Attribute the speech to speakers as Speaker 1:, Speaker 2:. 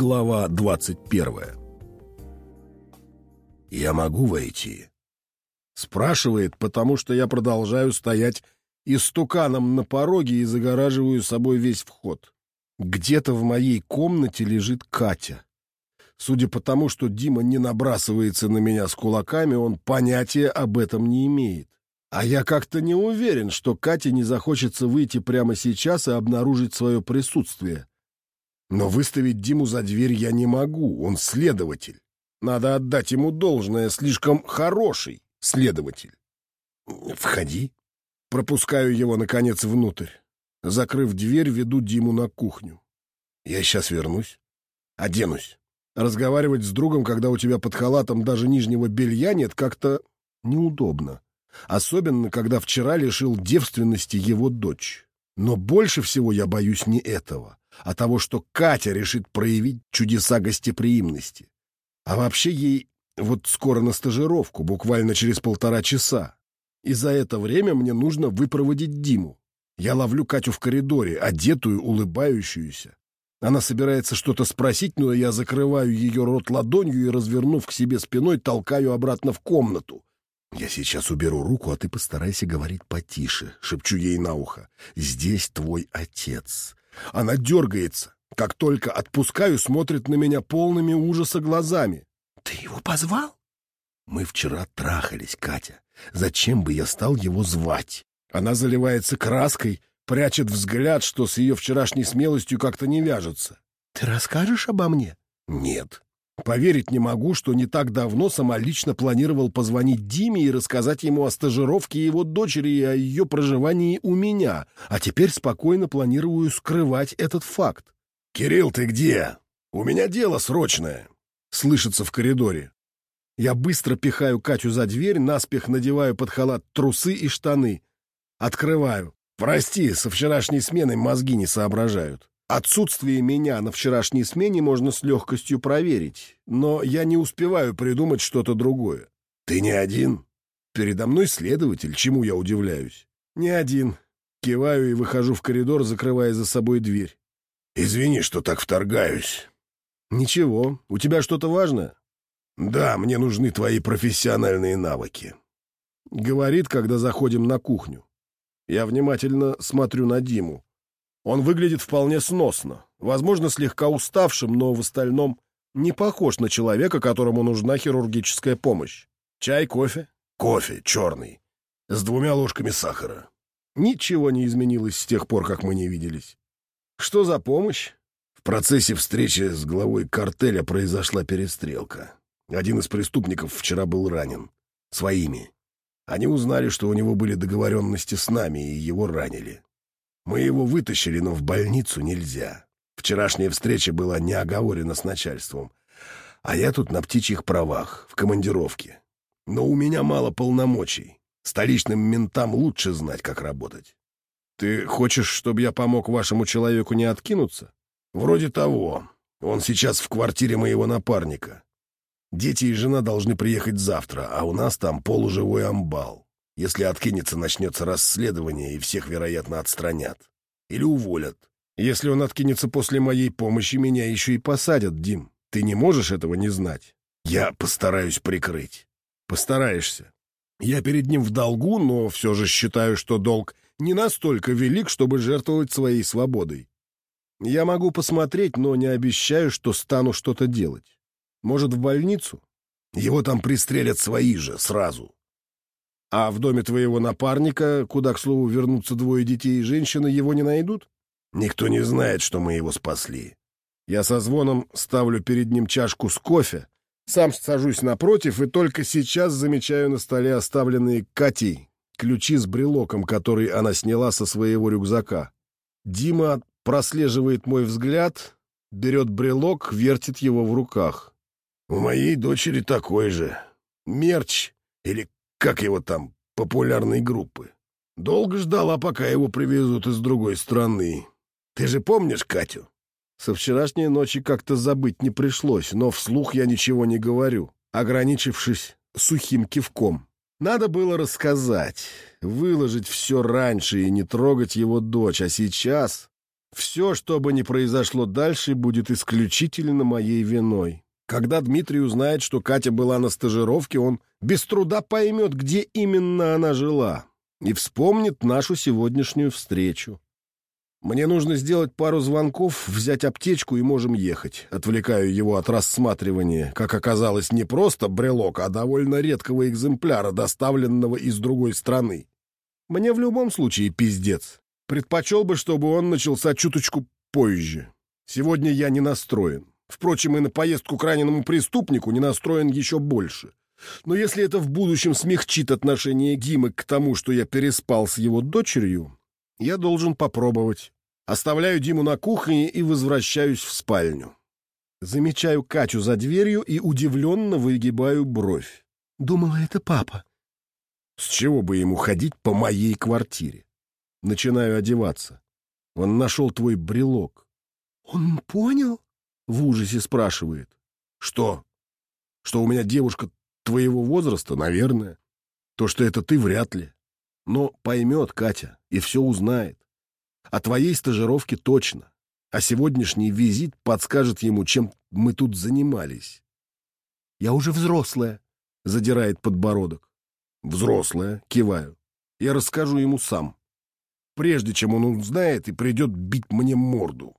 Speaker 1: Глава 21 «Я могу войти?» Спрашивает, потому что я продолжаю стоять истуканом на пороге и загораживаю собой весь вход. Где-то в моей комнате лежит Катя. Судя по тому, что Дима не набрасывается на меня с кулаками, он понятия об этом не имеет. А я как-то не уверен, что Кате не захочется выйти прямо сейчас и обнаружить свое присутствие. Но выставить Диму за дверь я не могу, он следователь. Надо отдать ему должное, слишком хороший следователь. «Входи». Пропускаю его, наконец, внутрь. Закрыв дверь, веду Диму на кухню. Я сейчас вернусь. Оденусь. Разговаривать с другом, когда у тебя под халатом даже нижнего белья нет, как-то неудобно. Особенно, когда вчера лишил девственности его дочь. Но больше всего я боюсь не этого, а того, что Катя решит проявить чудеса гостеприимности. А вообще ей вот скоро на стажировку, буквально через полтора часа. И за это время мне нужно выпроводить Диму. Я ловлю Катю в коридоре, одетую, улыбающуюся. Она собирается что-то спросить, но я закрываю ее рот ладонью и, развернув к себе спиной, толкаю обратно в комнату. «Я сейчас уберу руку, а ты постарайся говорить потише», — шепчу ей на ухо. «Здесь твой отец». Она дергается. Как только отпускаю, смотрит на меня полными ужаса глазами. «Ты его позвал?» «Мы вчера трахались, Катя. Зачем бы я стал его звать?» Она заливается краской, прячет взгляд, что с ее вчерашней смелостью как-то не вяжется. «Ты расскажешь обо мне?» «Нет». Поверить не могу, что не так давно сама лично планировал позвонить Диме и рассказать ему о стажировке его дочери и о ее проживании у меня, а теперь спокойно планирую скрывать этот факт. «Кирилл, ты где? У меня дело срочное!» — слышится в коридоре. Я быстро пихаю Катю за дверь, наспех надеваю под халат трусы и штаны. Открываю. Прости, со вчерашней сменой мозги не соображают. Отсутствие меня на вчерашней смене можно с легкостью проверить, но я не успеваю придумать что-то другое. Ты не один? Передо мной следователь, чему я удивляюсь. Не один. Киваю и выхожу в коридор, закрывая за собой дверь. Извини, что так вторгаюсь. Ничего, у тебя что-то важное? Да, мне нужны твои профессиональные навыки. Говорит, когда заходим на кухню. Я внимательно смотрю на Диму. Он выглядит вполне сносно, возможно, слегка уставшим, но в остальном не похож на человека, которому нужна хирургическая помощь. Чай, кофе? Кофе, черный. С двумя ложками сахара. Ничего не изменилось с тех пор, как мы не виделись. Что за помощь? В процессе встречи с главой картеля произошла перестрелка. Один из преступников вчера был ранен. Своими. Они узнали, что у него были договоренности с нами, и его ранили. Мы его вытащили, но в больницу нельзя. Вчерашняя встреча была не оговорена с начальством. А я тут на птичьих правах, в командировке. Но у меня мало полномочий. Столичным ментам лучше знать, как работать. Ты хочешь, чтобы я помог вашему человеку не откинуться? Вроде того. Он сейчас в квартире моего напарника. Дети и жена должны приехать завтра, а у нас там полуживой амбал. Если откинется, начнется расследование, и всех, вероятно, отстранят. Или уволят. Если он откинется после моей помощи, меня еще и посадят, Дим. Ты не можешь этого не знать. Я постараюсь прикрыть. Постараешься. Я перед ним в долгу, но все же считаю, что долг не настолько велик, чтобы жертвовать своей свободой. Я могу посмотреть, но не обещаю, что стану что-то делать. Может, в больницу? Его там пристрелят свои же, сразу. А в доме твоего напарника, куда, к слову, вернутся двое детей и женщина, его не найдут? Никто не знает, что мы его спасли. Я со звоном ставлю перед ним чашку с кофе, сам сажусь напротив и только сейчас замечаю на столе оставленные Катей ключи с брелоком, который она сняла со своего рюкзака. Дима прослеживает мой взгляд, берет брелок, вертит его в руках. «У моей дочери такой же. Мерч, или как его там, популярной группы. Долго ждала, пока его привезут из другой страны. Ты же помнишь Катю? Со вчерашней ночи как-то забыть не пришлось, но вслух я ничего не говорю, ограничившись сухим кивком. Надо было рассказать, выложить все раньше и не трогать его дочь, а сейчас... Все, что бы ни произошло дальше, будет исключительно моей виной. Когда Дмитрий узнает, что Катя была на стажировке, он без труда поймет, где именно она жила, и вспомнит нашу сегодняшнюю встречу. Мне нужно сделать пару звонков, взять аптечку и можем ехать. Отвлекаю его от рассматривания, как оказалось, не просто брелок, а довольно редкого экземпляра, доставленного из другой страны. Мне в любом случае пиздец. Предпочел бы, чтобы он начался чуточку позже. Сегодня я не настроен. Впрочем, и на поездку к раненому преступнику не настроен еще больше. Но если это в будущем смягчит отношение Гимы к тому, что я переспал с его дочерью, я должен попробовать. Оставляю Диму на кухне и возвращаюсь в спальню. Замечаю Катю за дверью и удивленно выгибаю бровь.
Speaker 2: Думала, это папа.
Speaker 1: С чего бы ему ходить по моей квартире? Начинаю одеваться. Он нашел твой брелок.
Speaker 2: Он понял?
Speaker 1: В ужасе спрашивает. Что? Что у меня девушка твоего возраста? Наверное. То, что это ты, вряд ли. Но поймет Катя и все узнает. О твоей стажировке точно. А сегодняшний визит подскажет ему, чем мы тут занимались.
Speaker 2: Я уже взрослая,
Speaker 1: задирает подбородок. Взрослая, киваю. Я расскажу ему сам. Прежде чем он узнает и придет бить мне морду.